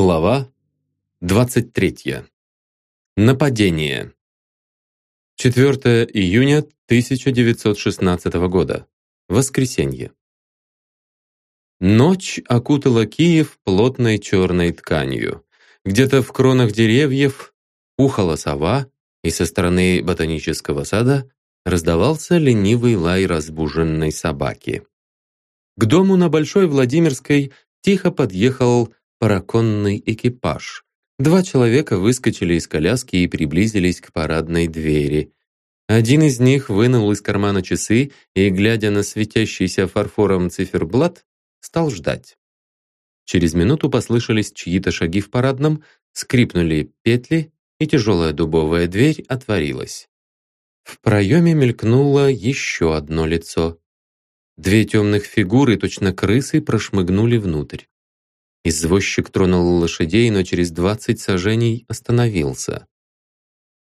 Глава 23. Нападение. 4 июня 1916 года. Воскресенье. Ночь окутала Киев плотной черной тканью. Где-то в кронах деревьев ухала сова, и со стороны ботанического сада раздавался ленивый лай разбуженной собаки. К дому на Большой Владимирской тихо подъехал параконный экипаж. Два человека выскочили из коляски и приблизились к парадной двери. Один из них вынул из кармана часы и, глядя на светящийся фарфором циферблат, стал ждать. Через минуту послышались чьи-то шаги в парадном, скрипнули петли, и тяжелая дубовая дверь отворилась. В проеме мелькнуло еще одно лицо. Две темных фигуры, точно крысы, прошмыгнули внутрь. Извозчик тронул лошадей, но через двадцать сажений остановился.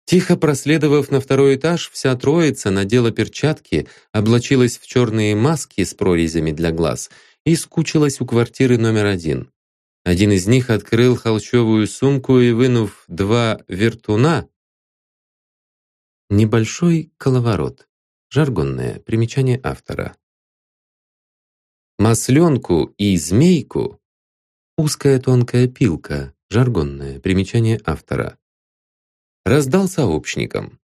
Тихо проследовав на второй этаж, вся троица надела перчатки, облачилась в черные маски с прорезями для глаз и скучилась у квартиры номер один. Один из них открыл холщовую сумку и, вынув два вертуна, небольшой коловорот, жаргонное примечание автора. Масленку и змейку Узкая тонкая пилка, жаргонное, примечание автора. Раздал сообщникам.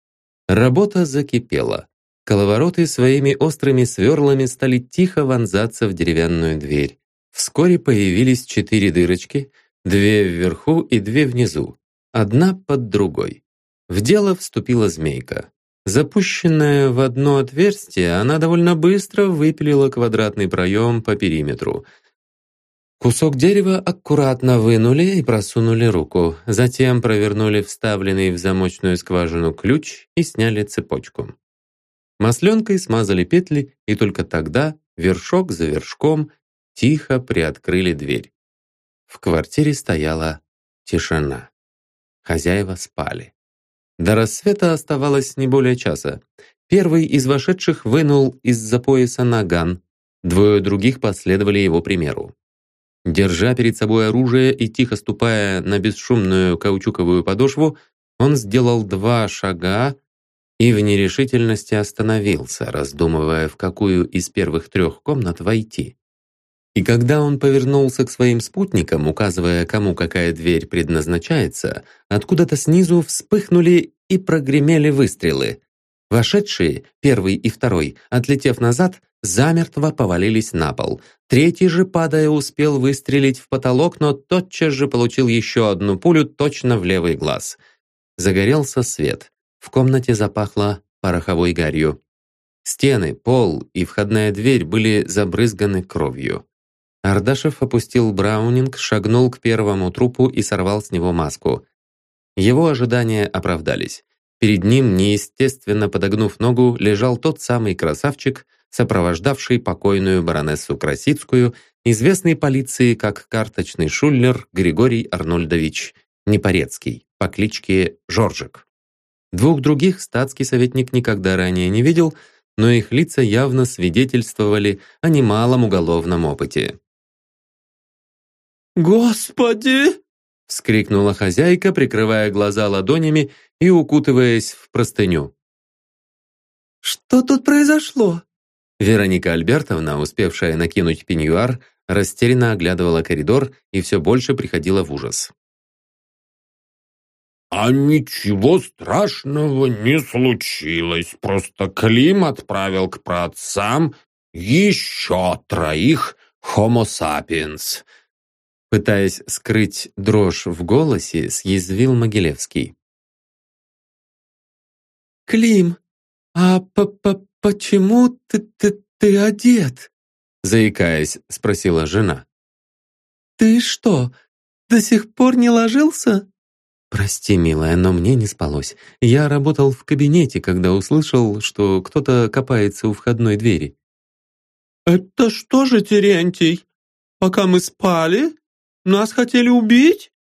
Работа закипела. Коловороты своими острыми сверлами стали тихо вонзаться в деревянную дверь. Вскоре появились четыре дырочки, две вверху и две внизу, одна под другой. В дело вступила змейка. Запущенная в одно отверстие, она довольно быстро выпилила квадратный проем по периметру – Кусок дерева аккуратно вынули и просунули руку, затем провернули вставленный в замочную скважину ключ и сняли цепочку. Масленкой смазали петли, и только тогда, вершок за вершком, тихо приоткрыли дверь. В квартире стояла тишина. Хозяева спали. До рассвета оставалось не более часа. Первый из вошедших вынул из-за пояса наган, двое других последовали его примеру. Держа перед собой оружие и тихо ступая на бесшумную каучуковую подошву, он сделал два шага и в нерешительности остановился, раздумывая, в какую из первых трех комнат войти. И когда он повернулся к своим спутникам, указывая, кому какая дверь предназначается, откуда-то снизу вспыхнули и прогремели выстрелы. Вошедшие, первый и второй, отлетев назад, замертво повалились на пол. Третий же, падая, успел выстрелить в потолок, но тотчас же получил еще одну пулю точно в левый глаз. Загорелся свет. В комнате запахло пороховой гарью. Стены, пол и входная дверь были забрызганы кровью. Ардашев опустил Браунинг, шагнул к первому трупу и сорвал с него маску. Его ожидания оправдались. Перед ним, неестественно подогнув ногу, лежал тот самый красавчик, сопровождавший покойную баронессу Красицкую, известный полиции как карточный шуллер Григорий Арнольдович Непорецкий по кличке Жоржик. Двух других статский советник никогда ранее не видел, но их лица явно свидетельствовали о немалом уголовном опыте. «Господи!» — вскрикнула хозяйка, прикрывая глаза ладонями и укутываясь в простыню. «Что тут произошло?» Вероника Альбертовна, успевшая накинуть пеньюар, растерянно оглядывала коридор и все больше приходила в ужас. «А ничего страшного не случилось, просто Клим отправил к праотцам еще троих Homo sapiens», пытаясь скрыть дрожь в голосе, съязвил Могилевский. «Клим, а п -п почему ты, ты, ты одет?» Заикаясь, спросила жена. «Ты что, до сих пор не ложился?» «Прости, милая, но мне не спалось. Я работал в кабинете, когда услышал, что кто-то копается у входной двери». «Это что же, Терентий, пока мы спали, нас хотели убить?»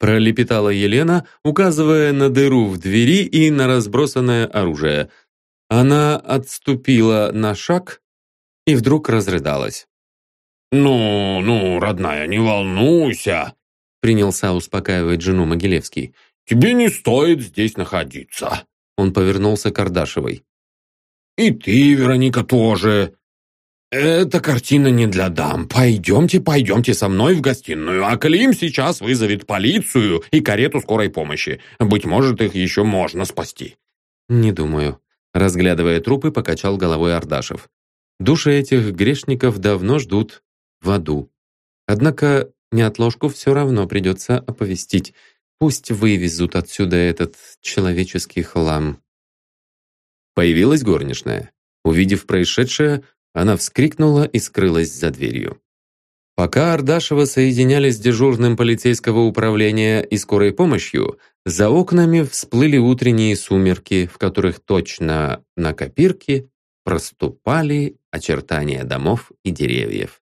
Пролепетала Елена, указывая на дыру в двери и на разбросанное оружие. Она отступила на шаг и вдруг разрыдалась. «Ну, ну, родная, не волнуйся. принялся успокаивать жену Могилевский. «Тебе не стоит здесь находиться». Он повернулся к Ардашевой. «И ты, Вероника, тоже. Эта картина не для дам. Пойдемте, пойдемте со мной в гостиную, а Клим сейчас вызовет полицию и карету скорой помощи. Быть может, их еще можно спасти». «Не думаю», — разглядывая трупы, покачал головой Ардашев. «Души этих грешников давно ждут в аду. Однако неотложку все равно придется оповестить. Пусть вывезут отсюда этот человеческий хлам». Появилась горничная. Увидев происшедшее, она вскрикнула и скрылась за дверью. Пока Ардашева соединялись с дежурным полицейского управления и скорой помощью, за окнами всплыли утренние сумерки, в которых точно на копирке проступали очертания домов и деревьев.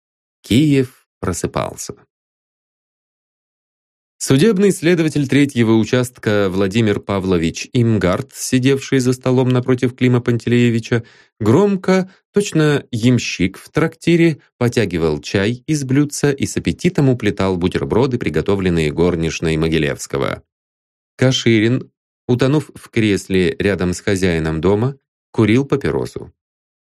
Киев просыпался. Судебный следователь третьего участка Владимир Павлович Имгард, сидевший за столом напротив Клима Пантелеевича, громко, точно ямщик в трактире, потягивал чай из блюдца и с аппетитом уплетал бутерброды, приготовленные горничной Могилевского. Каширин, утонув в кресле рядом с хозяином дома, курил папиросу.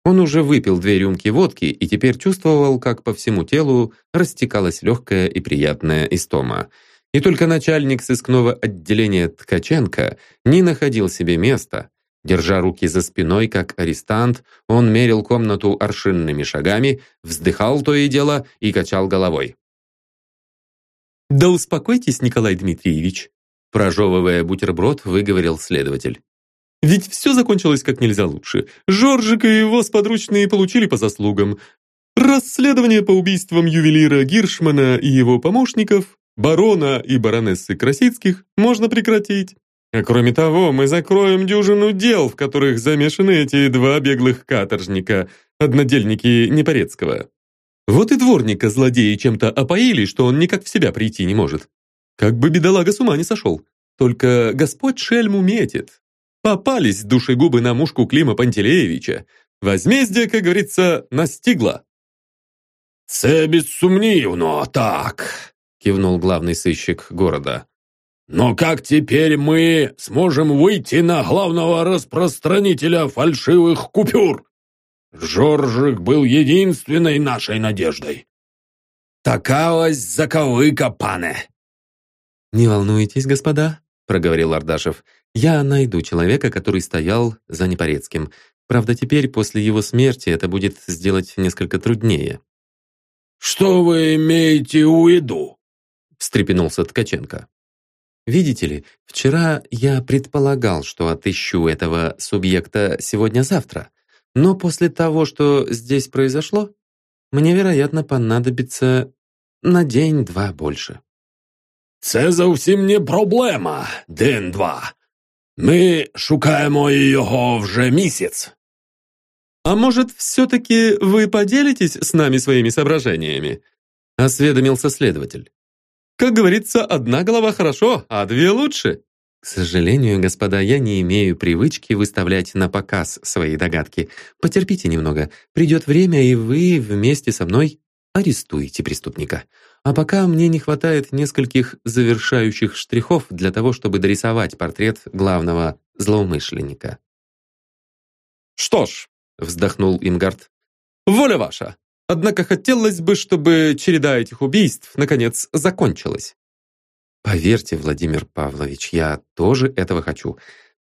Он уже выпил две рюмки водки и теперь чувствовал, как по всему телу растекалась легкая и приятная истома – и только начальник сыскного отделения Ткаченко не находил себе места. Держа руки за спиной, как арестант, он мерил комнату аршинными шагами, вздыхал то и дело и качал головой. «Да успокойтесь, Николай Дмитриевич», прожевывая бутерброд, выговорил следователь. «Ведь все закончилось как нельзя лучше. Жоржик и его сподручные получили по заслугам. Расследование по убийствам ювелира Гиршмана и его помощников барона и баронессы Красицких можно прекратить. А кроме того, мы закроем дюжину дел, в которых замешаны эти два беглых каторжника, однодельники Непорецкого. Вот и дворника злодеи чем-то опоили, что он никак в себя прийти не может. Как бы бедолага с ума не сошел. Только Господь шельму метит. Попались душегубы на мушку Клима Пантелеевича. Возмездие, как говорится, настигло. «Це безсумнівно, так», кивнул главный сыщик города. «Но как теперь мы сможем выйти на главного распространителя фальшивых купюр? Жоржик был единственной нашей надеждой». «Такалась заковыка, пане!» «Не волнуйтесь, господа», — проговорил Ардашев. «Я найду человека, который стоял за Непорецким. Правда, теперь, после его смерти, это будет сделать несколько труднее». «Что вы имеете в виду?» встрепенулся Ткаченко. «Видите ли, вчера я предполагал, что отыщу этого субъекта сегодня-завтра, но после того, что здесь произошло, мне, вероятно, понадобится на день-два больше». «Це зовсім не проблема, день-два. Ми шукаємо його вже місяць». «А может, все-таки вы поделитесь с нами своими соображениями?» осведомился следователь. Как говорится, одна голова хорошо, а две лучше. К сожалению, господа, я не имею привычки выставлять на показ свои догадки. Потерпите немного. Придет время, и вы вместе со мной арестуете преступника. А пока мне не хватает нескольких завершающих штрихов для того, чтобы дорисовать портрет главного злоумышленника. «Что ж», — вздохнул Имгард, — «воля ваша. Однако хотелось бы, чтобы череда этих убийств, наконец, закончилась. Поверьте, Владимир Павлович, я тоже этого хочу.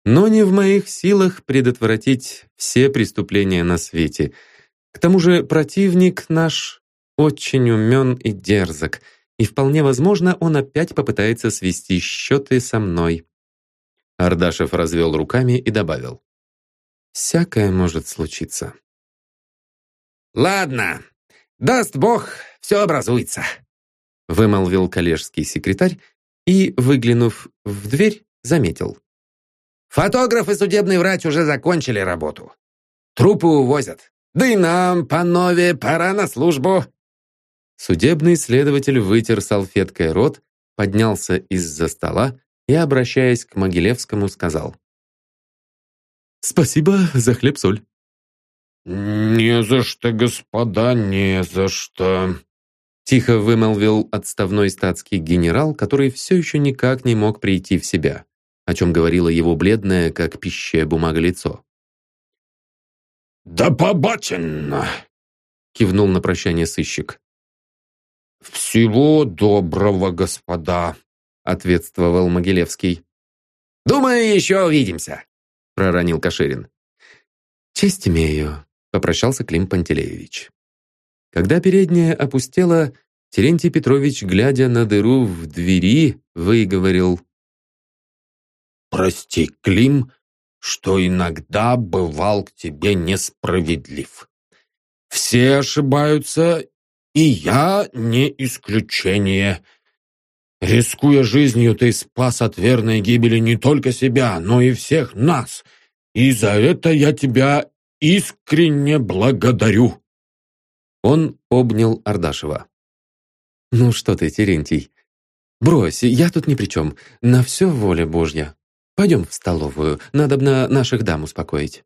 Но не в моих силах предотвратить все преступления на свете. К тому же противник наш очень умен и дерзок, и вполне возможно, он опять попытается свести счеты со мной. Ардашев развел руками и добавил. «Всякое может случиться». «Ладно, даст Бог, все образуется», вымолвил коллежский секретарь и, выглянув в дверь, заметил. «Фотограф и судебный врач уже закончили работу. Трупы увозят. Да и нам, панове, пора на службу». Судебный следователь вытер салфеткой рот, поднялся из-за стола и, обращаясь к Могилевскому, сказал. «Спасибо за хлеб-соль». «Не за что, господа, не за что». Тихо вымолвил отставной статский генерал, который все еще никак не мог прийти в себя, о чем говорило его бледное, как пищая бумага лицо. «Да побачено!» — кивнул на прощание сыщик. «Всего доброго, господа!» — ответствовал Могилевский. «Думаю, еще увидимся!» — проронил Каширин. «Честь имею», — попрощался Клим Пантелеевич. Когда передняя опустела, Терентий Петрович, глядя на дыру в двери, выговорил. «Прости, Клим, что иногда бывал к тебе несправедлив. Все ошибаются, и я не исключение. Рискуя жизнью, ты спас от верной гибели не только себя, но и всех нас, и за это я тебя искренне благодарю». Он обнял Ардашева. «Ну что ты, Терентий? Брось, я тут ни при чем. На все воля Божья. Пойдем в столовую, надо бы на наших дам успокоить».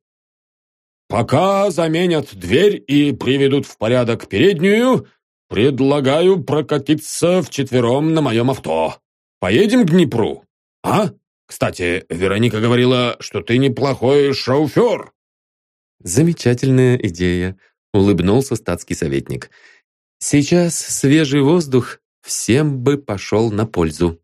«Пока заменят дверь и приведут в порядок переднюю, предлагаю прокатиться вчетвером на моем авто. Поедем к Днепру, а? Кстати, Вероника говорила, что ты неплохой шофер». «Замечательная идея», — улыбнулся статский советник. «Сейчас свежий воздух всем бы пошел на пользу».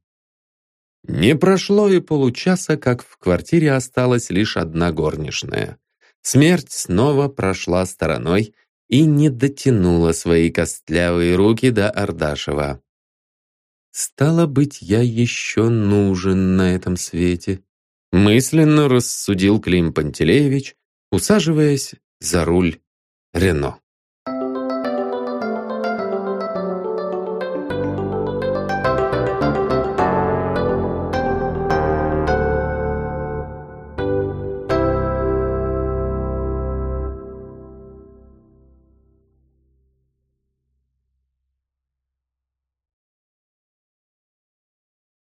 Не прошло и получаса, как в квартире осталась лишь одна горничная. Смерть снова прошла стороной и не дотянула свои костлявые руки до Ардашева. «Стало быть, я еще нужен на этом свете», мысленно рассудил Клим Пантелеевич, усаживаясь за руль Рено.